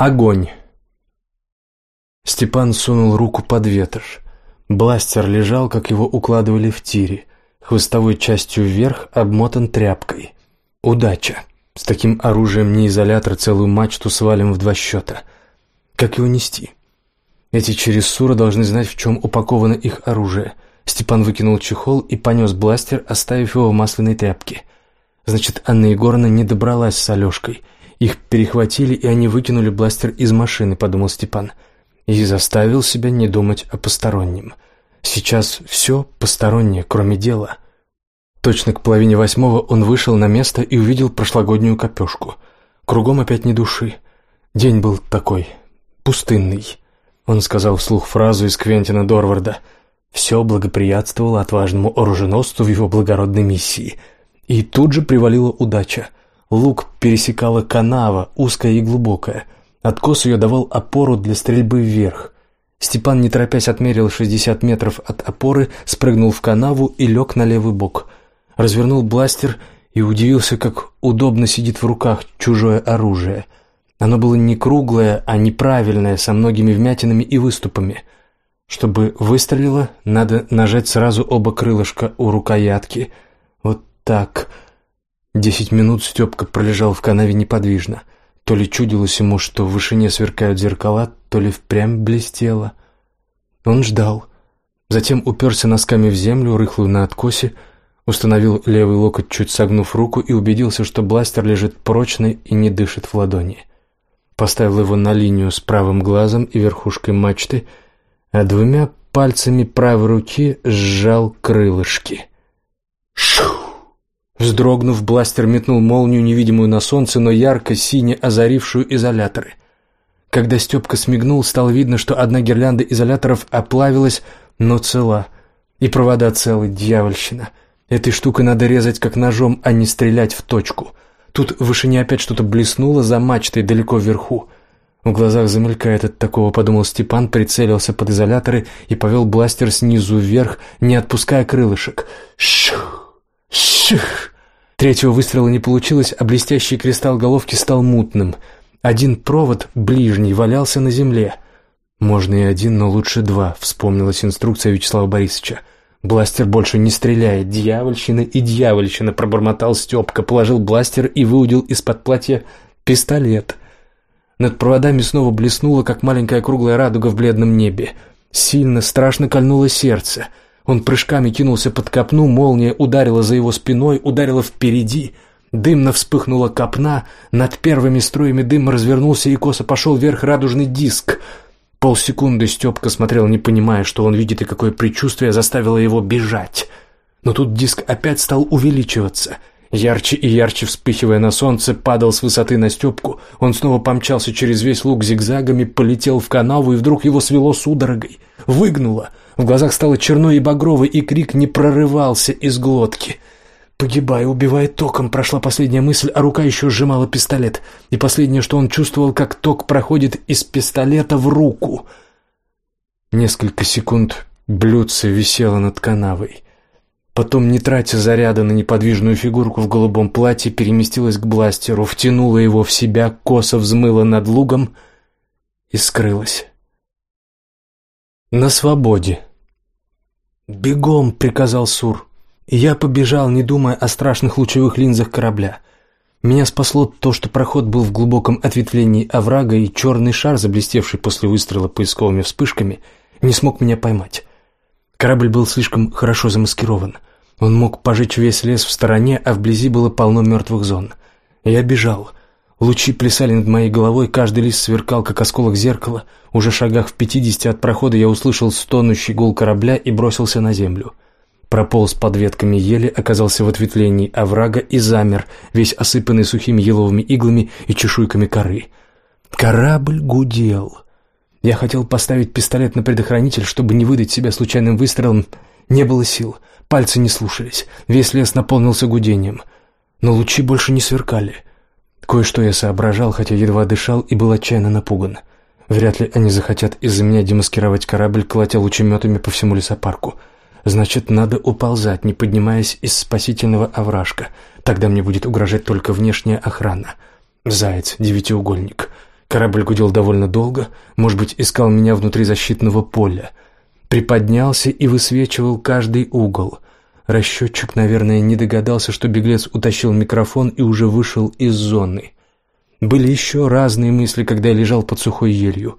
Огонь. Степан сунул руку под ветошь. Бластер лежал, как его укладывали в тире, хвостовой частью вверх, обмотан тряпкой. Удача. С таким оружием не изолятор, целую мачту свалим в два счета. Как его нести? Эти через должны знать, в чем упаковано их оружие. Степан выкинул чехол и понес бластер, оставив его в масляной тряпке. Значит, Анна Егоровна не добралась с Алешкой — их перехватили, и они выкинули бластер из машины, подумал Степан. И заставил себя не думать о постороннем. Сейчас все постороннее, кроме дела. Точно к половине восьмого он вышел на место и увидел прошлогоднюю копешку. Кругом опять ни души. День был такой, пустынный. Он сказал вслух фразу из Квентина Дорварда. Все благоприятствовало отважному оруженосцу в его благородной миссии. И тут же привалила удача — Лук пересекала канава, узкая и глубокая. Откос ее давал опору для стрельбы вверх. Степан, не торопясь, отмерил 60 метров от опоры, спрыгнул в канаву и лег на левый бок. Развернул бластер и удивился, как удобно сидит в руках чужое оружие. Оно было не круглое, а неправильное, со многими вмятинами и выступами. Чтобы выстрелило, надо нажать сразу оба крылышка у рукоятки. Вот так. Десять минут Степка пролежал в канаве неподвижно. То ли чудилось ему, что в вышине сверкают зеркала, то ли впрямь блестело. Он ждал. Затем уперся носками в землю, рыхлую на откосе, установил левый локоть, чуть согнув руку, и убедился, что бластер лежит прочно и не дышит в ладони. Поставил его на линию с правым глазом и верхушкой мачты, а двумя пальцами правой руки сжал крылышки. Шу! Вздрогнув, бластер метнул молнию, невидимую на солнце, но ярко-сине озарившую изоляторы. Когда Степка смигнул, стало видно, что одна гирлянда изоляторов оплавилась, но цела. И провода целы, дьявольщина. Этой штукой надо резать как ножом, а не стрелять в точку. Тут в вышине опять что-то блеснуло за мачтой далеко вверху. В глазах замелькает от такого, подумал Степан, прицелился под изоляторы и повел бластер снизу вверх, не отпуская крылышек. Шух! Шух! Третьего выстрела не получилось, а блестящий кристалл головки стал мутным. Один провод, ближний, валялся на земле. «Можно и один, но лучше два», — вспомнилась инструкция Вячеслава Борисовича. «Бластер больше не стреляет. Дьявольщина и дьявольщина», — пробормотал Степка, положил бластер и выудил из-под платья пистолет. Над проводами снова блеснуло, как маленькая круглая радуга в бледном небе. Сильно, страшно кольнуло сердце — он прыжками кинулся под копну, молния ударила за его спиной, ударила впереди. Дымно вспыхнула копна, над первыми струями дыма развернулся и косо пошел вверх радужный диск. Полсекунды Степка смотрел, не понимая, что он видит и какое предчувствие заставило его бежать. Но тут диск опять стал увеличиваться. Ярче и ярче вспыхивая на солнце, падал с высоты на Степку. Он снова помчался через весь луг зигзагами, полетел в канаву, и вдруг его свело судорогой. Выгнуло. В глазах стало черно и багрово, и крик не прорывался из глотки. «Погибай, убивай током», — прошла последняя мысль, а рука еще сжимала пистолет. И последнее, что он чувствовал, как ток проходит из пистолета в руку. Несколько секунд блюдце висело над канавой. Потом, не тратя заряда на неподвижную фигурку в голубом платье, переместилась к бластеру, втянула его в себя, косо взмыла над лугом и скрылась. На свободе. «Бегом!» — приказал Сур. Я побежал, не думая о страшных лучевых линзах корабля. Меня спасло то, что проход был в глубоком ответвлении оврага, и черный шар, заблестевший после выстрела поисковыми вспышками, не смог меня поймать. Корабль был слишком хорошо замаскирован. Он мог пожечь весь лес в стороне, а вблизи было полно мертвых зон. Я бежал. Лучи плясали над моей головой, каждый лист сверкал, как осколок зеркала. Уже шагах в пятидесяти от прохода я услышал стонущий гул корабля и бросился на землю. Прополз под ветками ели, оказался в ответвлении оврага и замер, весь осыпанный сухими еловыми иглами и чешуйками коры. Корабль гудел. Я хотел поставить пистолет на предохранитель, чтобы не выдать себя случайным выстрелом. Не было сил, пальцы не слушались, весь лес наполнился гудением. Но лучи больше не сверкали — Кое-что я соображал, хотя едва дышал и был отчаянно напуган. Вряд ли они захотят из-за меня демаскировать корабль, колотя лучеметами по всему лесопарку. Значит, надо уползать, не поднимаясь из спасительного овражка. Тогда мне будет угрожать только внешняя охрана. Заяц, девятиугольник. Корабль гудел довольно долго, может быть, искал меня внутри защитного поля. Приподнялся и высвечивал каждый угол. Расчетчик, наверное, не догадался, что беглец утащил микрофон и уже вышел из зоны. Были еще разные мысли, когда я лежал под сухой елью.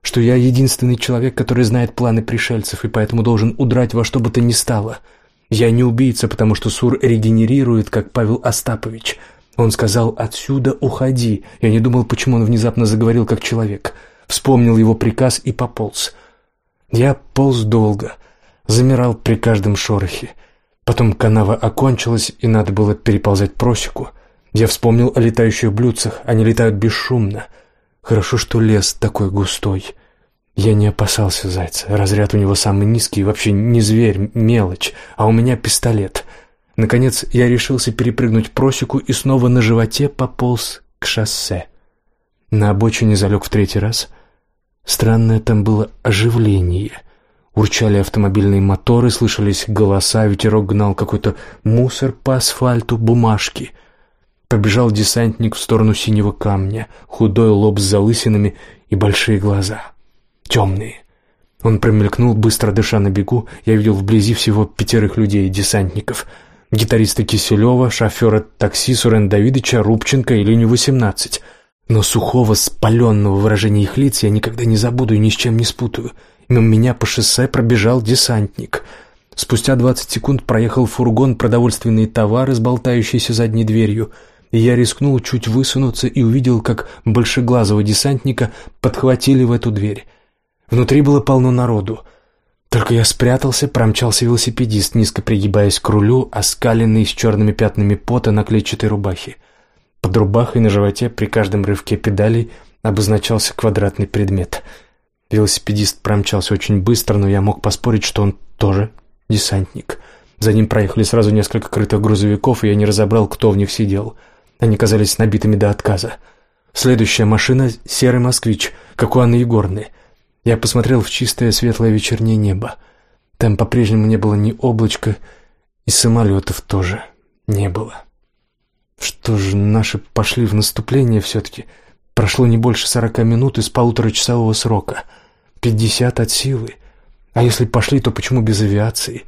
Что я единственный человек, который знает планы пришельцев, и поэтому должен удрать во что бы то ни стало. Я не убийца, потому что Сур регенерирует, как Павел Остапович — он сказал «Отсюда уходи». Я не думал, почему он внезапно заговорил как человек. Вспомнил его приказ и пополз. Я полз долго, замирал при каждом шорохе. Потом канава окончилась, и надо было переползать просеку. Я вспомнил о летающих блюдцах, они летают бесшумно. Хорошо, что лес такой густой. Я не опасался зайца, разряд у него самый низкий, вообще не зверь, мелочь, а у меня пистолет — Наконец я решился перепрыгнуть просеку и снова на животе пополз к шоссе. На обочине залег в третий раз. Странное там было оживление. Урчали автомобильные моторы, слышались голоса, ветерок гнал какой-то мусор по асфальту, бумажки. Побежал десантник в сторону синего камня, худой лоб с залысинами и большие глаза. Темные. Он промелькнул, быстро дыша на бегу. Я видел вблизи всего пятерых людей, десантников — гитариста Киселева, шофера такси Сурен Давидовича, Рубченко и Леню 18. Но сухого, спаленного выражения их лиц я никогда не забуду и ни с чем не спутаю. Мимо меня по шоссе пробежал десантник. Спустя 20 секунд проехал фургон продовольственные товары с болтающейся задней дверью, я рискнул чуть высунуться и увидел, как большеглазого десантника подхватили в эту дверь. Внутри было полно народу — только я спрятался, промчался велосипедист, низко пригибаясь к рулю, оскаленный с черными пятнами пота на клетчатой рубахе. Под рубахой на животе при каждом рывке педалей обозначался квадратный предмет. Велосипедист промчался очень быстро, но я мог поспорить, что он тоже десантник. За ним проехали сразу несколько крытых грузовиков, и я не разобрал, кто в них сидел. Они казались набитыми до отказа. Следующая машина — серый москвич, как у Анны Егорны — я посмотрел в чистое светлое вечернее небо. Там по-прежнему не было ни облачка, и самолетов тоже не было. Что же, наши пошли в наступление все-таки. Прошло не больше сорока минут из полуторачасового срока. Пятьдесят от силы. А если пошли, то почему без авиации?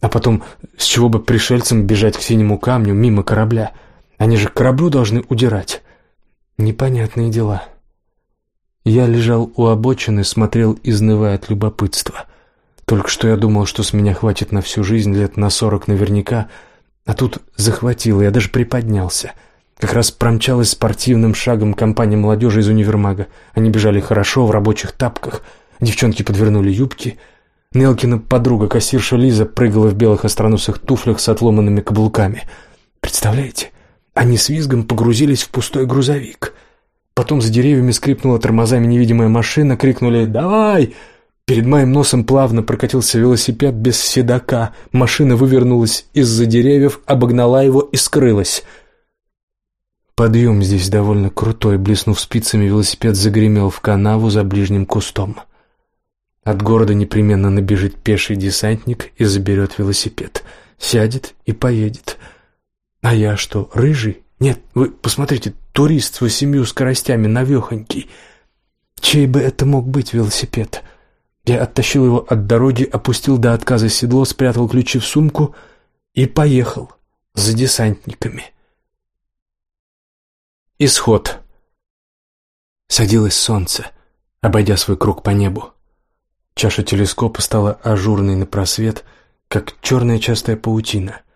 А потом, с чего бы пришельцам бежать к синему камню мимо корабля? Они же к кораблю должны удирать. Непонятные дела. Я лежал у обочины, смотрел, изнывая от любопытства. Только что я думал, что с меня хватит на всю жизнь, лет на сорок наверняка, а тут захватило, я даже приподнялся. Как раз промчалась спортивным шагом компания молодежи из универмага. Они бежали хорошо, в рабочих тапках. Девчонки подвернули юбки. Нелкина подруга, кассирша Лиза, прыгала в белых остроносых туфлях с отломанными каблуками. Представляете? Они с визгом погрузились в пустой грузовик — Потом за деревьями скрипнула тормозами невидимая машина, крикнули «Давай!». Перед моим носом плавно прокатился велосипед без седока. Машина вывернулась из-за деревьев, обогнала его и скрылась. Подъем здесь довольно крутой. Блеснув спицами, велосипед загремел в канаву за ближним кустом. От города непременно набежит пеший десантник и заберет велосипед. Сядет и поедет. А я что, рыжий? Нет, вы посмотрите, турист с восемью скоростями, навехонький. Чей бы это мог быть велосипед? Я оттащил его от дороги, опустил до отказа седло, спрятал ключи в сумку и поехал за десантниками. Исход. Садилось солнце, обойдя свой круг по небу. Чаша телескопа стала ажурной на просвет, как черная частая паутина —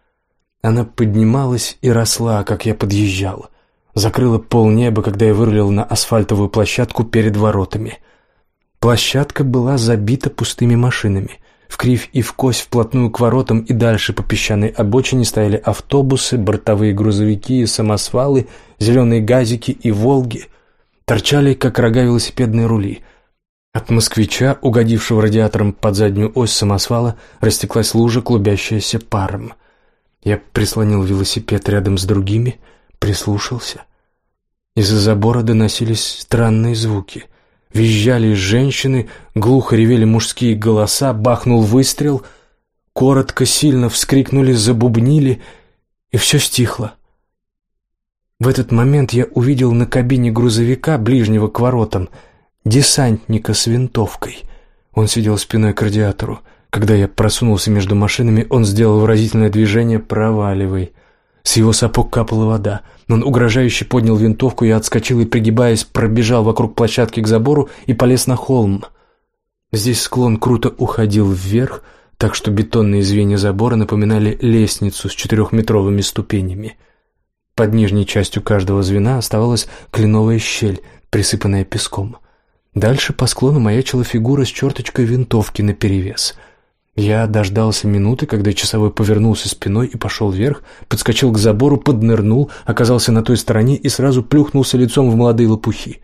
она поднималась и росла, как я подъезжал. Закрыла полнеба, когда я вырулил на асфальтовую площадку перед воротами. Площадка была забита пустыми машинами. В кривь и в кось вплотную к воротам и дальше по песчаной обочине стояли автобусы, бортовые грузовики и самосвалы, зеленые газики и «Волги». Торчали, как рога велосипедные рули. От москвича, угодившего радиатором под заднюю ось самосвала, растеклась лужа, клубящаяся паром. Я прислонил велосипед рядом с другими, прислушался. Из-за забора доносились странные звуки. Визжали женщины, глухо ревели мужские голоса, бахнул выстрел. Коротко, сильно вскрикнули, забубнили, и все стихло. В этот момент я увидел на кабине грузовика, ближнего к воротам, десантника с винтовкой. Он сидел спиной к радиатору. Когда я просунулся между машинами, он сделал выразительное движение «проваливай». С его сапог капала вода. Он угрожающе поднял винтовку, я отскочил и, пригибаясь, пробежал вокруг площадки к забору и полез на холм. Здесь склон круто уходил вверх, так что бетонные звенья забора напоминали лестницу с четырехметровыми ступенями. Под нижней частью каждого звена оставалась кленовая щель, присыпанная песком. Дальше по склону маячила фигура с черточкой винтовки наперевес — я дождался минуты, когда часовой повернулся спиной и пошел вверх, подскочил к забору, поднырнул, оказался на той стороне и сразу плюхнулся лицом в молодые лопухи.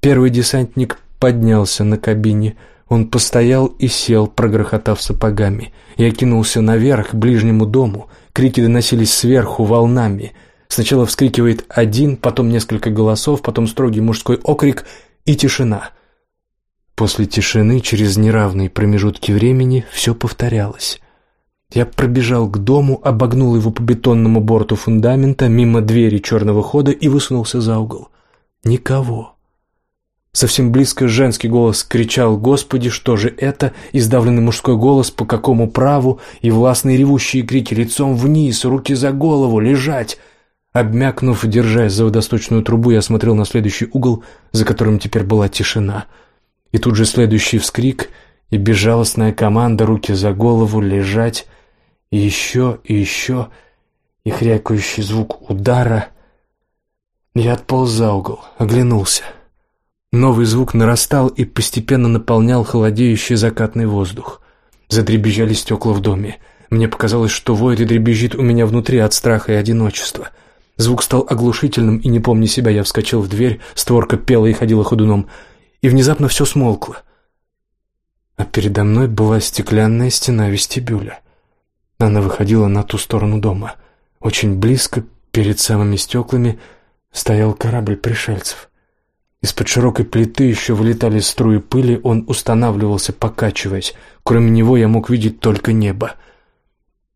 Первый десантник поднялся на кабине. Он постоял и сел, прогрохотав сапогами. Я кинулся наверх, к ближнему дому. Крики доносились сверху волнами. Сначала вскрикивает один, потом несколько голосов, потом строгий мужской окрик и тишина — После тишины, через неравные промежутки времени, все повторялось. Я пробежал к дому, обогнул его по бетонному борту фундамента, мимо двери черного хода и высунулся за угол. Никого. Совсем близко женский голос кричал «Господи, что же это?» Издавленный мужской голос «По какому праву?» И властные ревущие крики «Лицом вниз, руки за голову, лежать!» Обмякнув, держась за водосточную трубу, я смотрел на следующий угол, за которым теперь была тишина — и тут же следующий вскрик, и безжалостная команда, руки за голову, лежать, и еще, и еще, и хрякающий звук удара. Я отполз за угол, оглянулся. Новый звук нарастал и постепенно наполнял холодеющий закатный воздух. Задребезжали стекла в доме. Мне показалось, что воет и дребезжит у меня внутри от страха и одиночества. Звук стал оглушительным, и, не помня себя, я вскочил в дверь, створка пела и ходила ходуном — и внезапно все смолкло. А передо мной была стеклянная стена вестибюля. Она выходила на ту сторону дома. Очень близко, перед самыми стеклами, стоял корабль пришельцев. Из-под широкой плиты еще вылетали струи пыли, он устанавливался, покачиваясь. Кроме него я мог видеть только небо.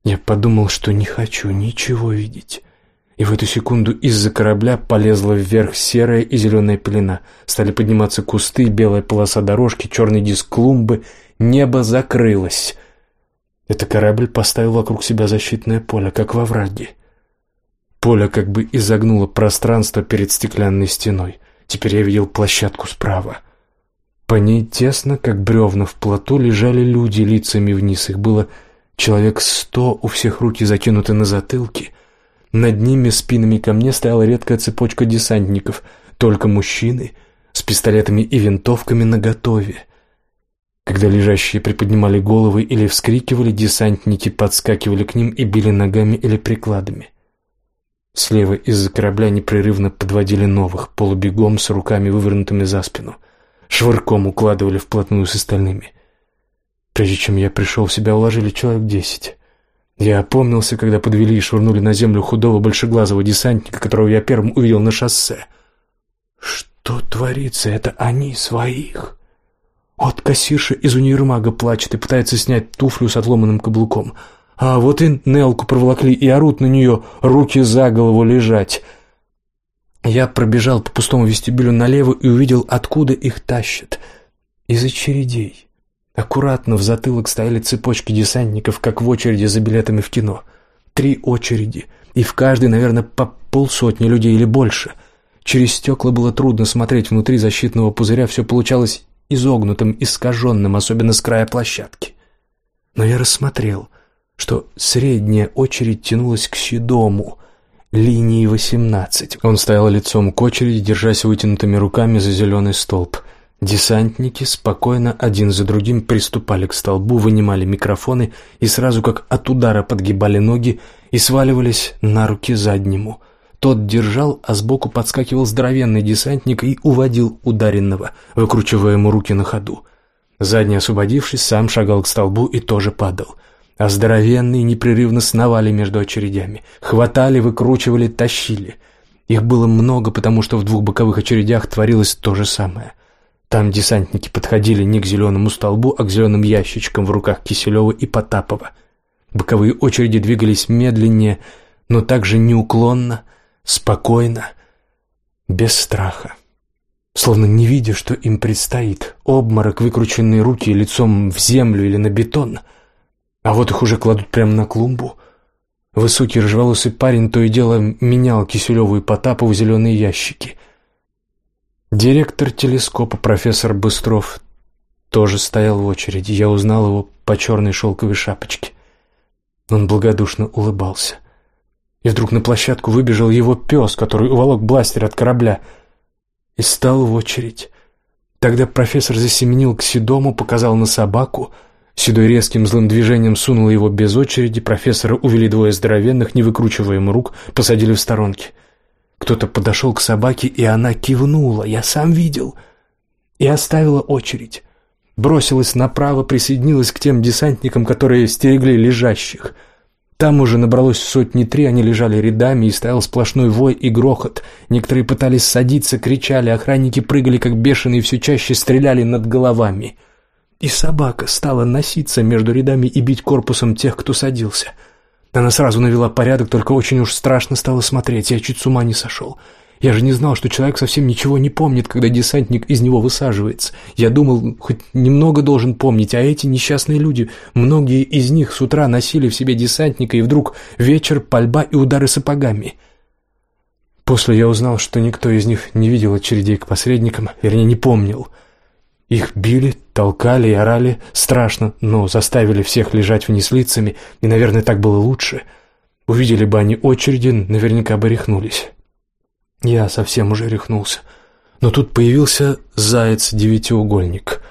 Я подумал, что не хочу ничего видеть. И в эту секунду из-за корабля полезла вверх серая и зеленая пелена. Стали подниматься кусты, белая полоса дорожки, черный диск клумбы. Небо закрылось. Это корабль поставил вокруг себя защитное поле, как во враге. Поле как бы изогнуло пространство перед стеклянной стеной. Теперь я видел площадку справа. По ней тесно, как бревна в плоту, лежали люди лицами вниз. Их было человек сто, у всех руки закинуты на затылки — над ними спинами ко мне стояла редкая цепочка десантников, только мужчины с пистолетами и винтовками наготове. Когда лежащие приподнимали головы или вскрикивали, десантники подскакивали к ним и били ногами или прикладами. Слева из-за корабля непрерывно подводили новых, полубегом с руками вывернутыми за спину. Швырком укладывали вплотную с остальными. Прежде чем я пришел в себя, уложили человек десять. Я опомнился, когда подвели и швырнули на землю худого большеглазого десантника, которого я первым увидел на шоссе. Что творится? Это они своих. Вот кассирша из универмага плачет и пытается снять туфлю с отломанным каблуком. А вот и Нелку проволокли и орут на нее, руки за голову лежать. Я пробежал по пустому вестибюлю налево и увидел, откуда их тащат. Из очередей. Аккуратно в затылок стояли цепочки десантников, как в очереди за билетами в кино. Три очереди, и в каждой, наверное, по полсотни людей или больше. Через стекла было трудно смотреть, внутри защитного пузыря все получалось изогнутым, искаженным, особенно с края площадки. Но я рассмотрел, что средняя очередь тянулась к Седому, линии 18. Он стоял лицом к очереди, держась вытянутыми руками за зеленый столб — Десантники спокойно один за другим приступали к столбу, вынимали микрофоны и сразу как от удара подгибали ноги и сваливались на руки заднему. Тот держал, а сбоку подскакивал здоровенный десантник и уводил ударенного, выкручивая ему руки на ходу. Задний, освободившись, сам шагал к столбу и тоже падал. А здоровенные непрерывно сновали между очередями, хватали, выкручивали, тащили. Их было много, потому что в двух боковых очередях творилось то же самое. Там десантники подходили не к зеленому столбу, а к зеленым ящичкам в руках Киселева и Потапова. Боковые очереди двигались медленнее, но также неуклонно, спокойно, без страха. Словно не видя, что им предстоит. Обморок, выкрученные руки лицом в землю или на бетон. А вот их уже кладут прямо на клумбу. Высокий рыжеволосый парень то и дело менял Киселеву и Потапову зеленые ящики. Директор телескопа, профессор Быстров, тоже стоял в очереди. Я узнал его по черной шелковой шапочке. Он благодушно улыбался. И вдруг на площадку выбежал его пес, который уволок бластер от корабля, и стал в очередь. Тогда профессор засеменил к Седому, показал на собаку. Седой резким злым движением сунул его без очереди, профессора увели двое здоровенных, не выкручивая ему рук, посадили в сторонки. Кто-то подошел к собаке, и она кивнула, я сам видел, и оставила очередь. Бросилась направо, присоединилась к тем десантникам, которые стерегли лежащих — там уже набралось сотни три, они лежали рядами, и стоял сплошной вой и грохот. Некоторые пытались садиться, кричали, охранники прыгали как бешеные все чаще стреляли над головами. И собака стала носиться между рядами и бить корпусом тех, кто садился. Она сразу навела порядок, только очень уж страшно стало смотреть, я чуть с ума не сошел. Я же не знал, что человек совсем ничего не помнит, когда десантник из него высаживается. Я думал, хоть немного должен помнить, а эти несчастные люди, многие из них с утра носили в себе десантника, и вдруг вечер, пальба и удары сапогами. После я узнал, что никто из них не видел очередей к посредникам, вернее, не помнил. Их били, толкали и орали страшно, но заставили всех лежать вниз лицами, и, наверное, так было лучше. Увидели бы они очереди, наверняка бы рехнулись. Я совсем уже рехнулся. Но тут появился заяц-девятиугольник.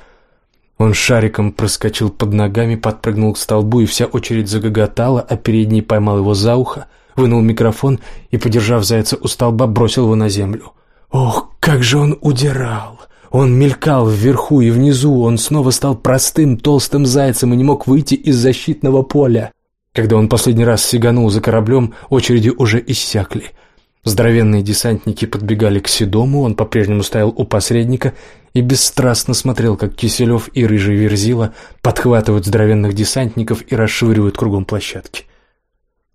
Он шариком проскочил под ногами, подпрыгнул к столбу, и вся очередь загоготала, а передний поймал его за ухо, вынул микрофон и, подержав зайца у столба, бросил его на землю. Ох, как же он удирал! Он мелькал вверху и внизу, он снова стал простым толстым зайцем и не мог выйти из защитного поля. Когда он последний раз сиганул за кораблем, очереди уже иссякли — Здоровенные десантники подбегали к Седому, он по-прежнему стоял у посредника и бесстрастно смотрел, как Киселев и Рыжий Верзила подхватывают здоровенных десантников и расшвыривают кругом площадки.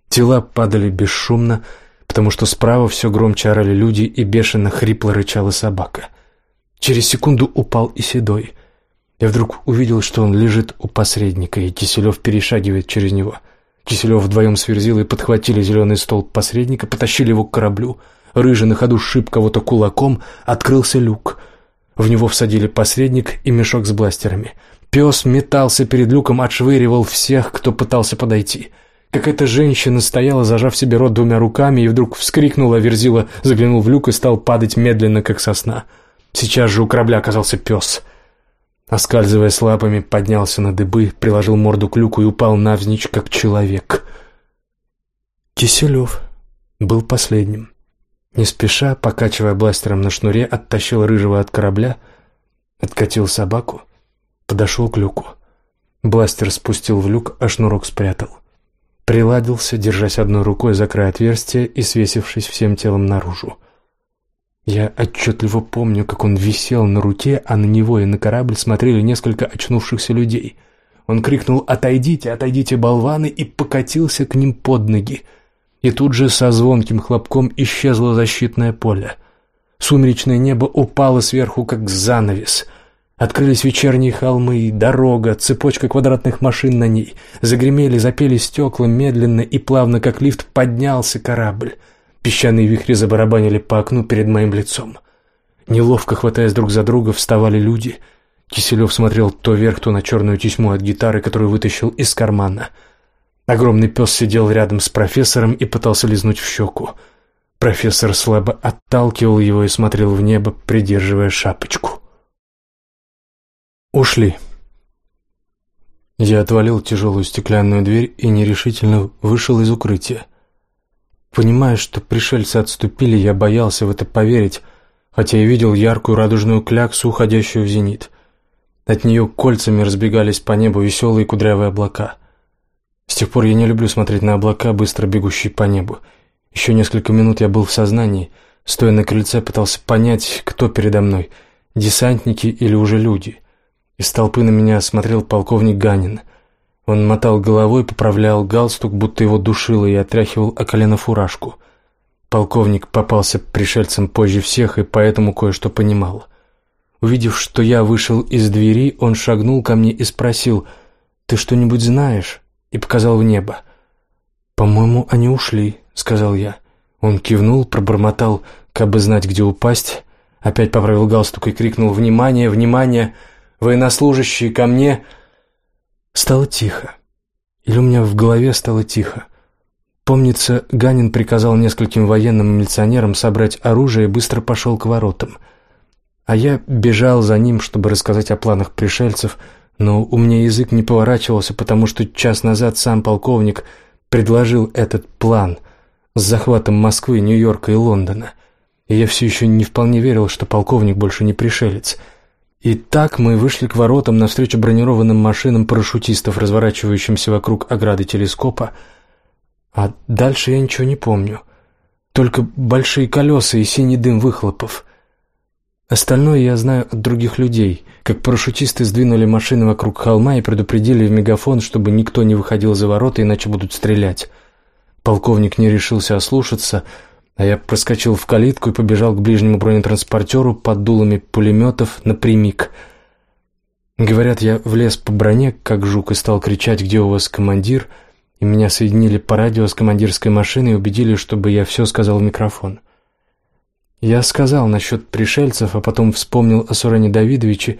Тела падали бесшумно, потому что справа все громче орали люди и бешено хрипло рычала собака. Через секунду упал и Седой. Я вдруг увидел, что он лежит у посредника, и Киселев перешагивает через него — Киселев вдвоем с Верзилой подхватили зеленый столб посредника, потащили его к кораблю. Рыжий на ходу шиб кого-то кулаком, открылся люк. В него всадили посредник и мешок с бластерами. Пес метался перед люком, отшвыривал всех, кто пытался подойти. Какая-то женщина стояла, зажав себе рот двумя руками, и вдруг вскрикнула, Верзила заглянул в люк и стал падать медленно, как сосна. Сейчас же у корабля оказался пес — Оскальзываясь лапами, поднялся на дыбы, приложил морду к люку и упал навзничь, как человек. Киселев был последним. Не спеша, покачивая бластером на шнуре, оттащил рыжего от корабля, откатил собаку, подошел к люку. Бластер спустил в люк, а шнурок спрятал. Приладился, держась одной рукой за край отверстия и свесившись всем телом наружу. Я отчетливо помню, как он висел на руке, а на него и на корабль смотрели несколько очнувшихся людей. Он крикнул «Отойдите, отойдите, болваны!» и покатился к ним под ноги. И тут же со звонким хлопком исчезло защитное поле. Сумеречное небо упало сверху, как занавес. Открылись вечерние холмы, дорога, цепочка квадратных машин на ней. Загремели, запели стекла, медленно и плавно, как лифт, поднялся корабль. Песчаные вихри забарабанили по окну перед моим лицом. Неловко хватаясь друг за друга, вставали люди. Киселев смотрел то вверх, то на черную тесьму от гитары, которую вытащил из кармана. Огромный пес сидел рядом с профессором и пытался лизнуть в щеку. Профессор слабо отталкивал его и смотрел в небо, придерживая шапочку. Ушли. Я отвалил тяжелую стеклянную дверь и нерешительно вышел из укрытия. Понимая, что пришельцы отступили, я боялся в это поверить, хотя и видел яркую радужную кляксу, уходящую в зенит. От нее кольцами разбегались по небу веселые кудрявые облака. С тех пор я не люблю смотреть на облака, быстро бегущие по небу. Еще несколько минут я был в сознании, стоя на крыльце, пытался понять, кто передо мной, десантники или уже люди. Из толпы на меня смотрел полковник Ганин — он мотал головой, поправлял галстук, будто его душило, и отряхивал о колено фуражку. Полковник попался пришельцам позже всех и поэтому кое-что понимал. Увидев, что я вышел из двери, он шагнул ко мне и спросил, «Ты что-нибудь знаешь?» и показал в небо. «По-моему, они ушли», — сказал я. Он кивнул, пробормотал, как бы знать, где упасть, опять поправил галстук и крикнул «Внимание! Внимание! Военнослужащие, ко мне!» Стало тихо. Или у меня в голове стало тихо. Помнится, Ганин приказал нескольким военным милиционерам собрать оружие и быстро пошел к воротам. А я бежал за ним, чтобы рассказать о планах пришельцев, но у меня язык не поворачивался, потому что час назад сам полковник предложил этот план с захватом Москвы, Нью-Йорка и Лондона. И я все еще не вполне верил, что полковник больше не пришелец. И так мы вышли к воротам навстречу бронированным машинам парашютистов, разворачивающимся вокруг ограды телескопа, а дальше я ничего не помню. Только большие колеса и синий дым выхлопов. Остальное я знаю от других людей, как парашютисты сдвинули машины вокруг холма и предупредили в мегафон, чтобы никто не выходил за ворота, иначе будут стрелять. Полковник не решился ослушаться, а я проскочил в калитку и побежал к ближнему бронетранспортеру под дулами пулеметов напрямик. Говорят, я влез по броне, как жук, и стал кричать «Где у вас командир?», и меня соединили по радио с командирской машиной и убедили, чтобы я все сказал в микрофон. Я сказал насчет пришельцев, а потом вспомнил о Сурене Давидовиче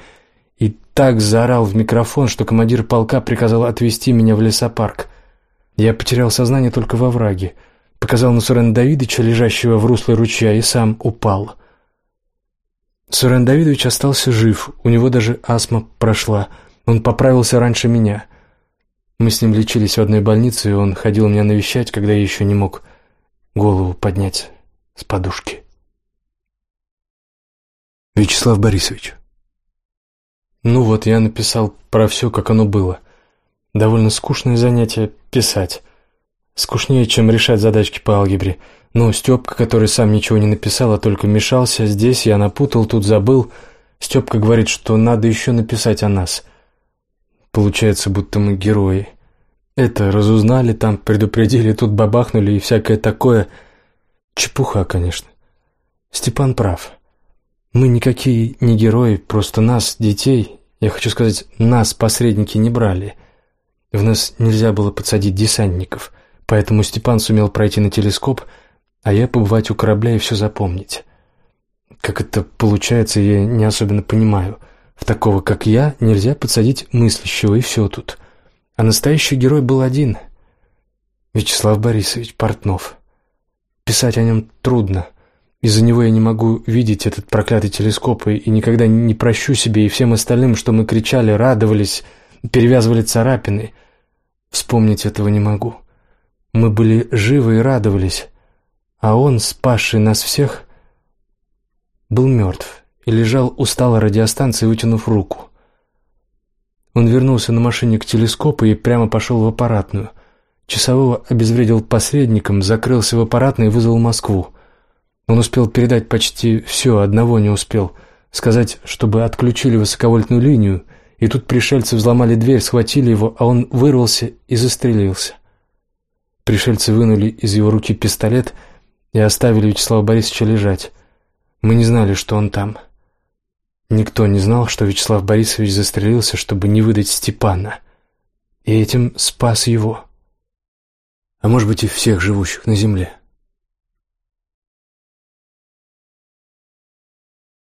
и так заорал в микрофон, что командир полка приказал отвезти меня в лесопарк. Я потерял сознание только во враге, показал на Сурена Давидовича, лежащего в русле ручья, и сам упал. Сурен Давидович остался жив, у него даже астма прошла, он поправился раньше меня — мы с ним лечились в одной больнице, и он ходил меня навещать, когда я еще не мог голову поднять с подушки. Вячеслав Борисович. Ну вот, я написал про все, как оно было. Довольно скучное занятие писать. Скучнее, чем решать задачки по алгебре. Но Степка, который сам ничего не написал, а только мешался, здесь я напутал, тут забыл. Степка говорит, что надо еще написать о нас. Получается, будто мы герои. Это разузнали, там предупредили, тут бабахнули и всякое такое. Чепуха, конечно. Степан прав. Мы никакие не герои, просто нас, детей, я хочу сказать, нас, посредники, не брали. В нас нельзя было подсадить десантников, поэтому Степан сумел пройти на телескоп, а я побывать у корабля и все запомнить. Как это получается, я не особенно понимаю — в такого, как я, нельзя подсадить мыслящего, и все тут. А настоящий герой был один — Вячеслав Борисович Портнов. Писать о нем трудно. Из-за него я не могу видеть этот проклятый телескоп и никогда не прощу себе и всем остальным, что мы кричали, радовались, перевязывали царапины. Вспомнить этого не могу. Мы были живы и радовались, а он, спасший нас всех, был мертв и лежал устало радиостанции, вытянув руку. Он вернулся на машине к телескопу и прямо пошел в аппаратную. Часового обезвредил посредником, закрылся в аппаратной и вызвал Москву. Он успел передать почти все, одного не успел. Сказать, чтобы отключили высоковольтную линию, и тут пришельцы взломали дверь, схватили его, а он вырвался и застрелился. Пришельцы вынули из его руки пистолет и оставили Вячеслава Борисовича лежать. Мы не знали, что он там. Никто не знал, что Вячеслав Борисович застрелился, чтобы не выдать Степана, и этим спас его. А может быть и всех живущих на земле.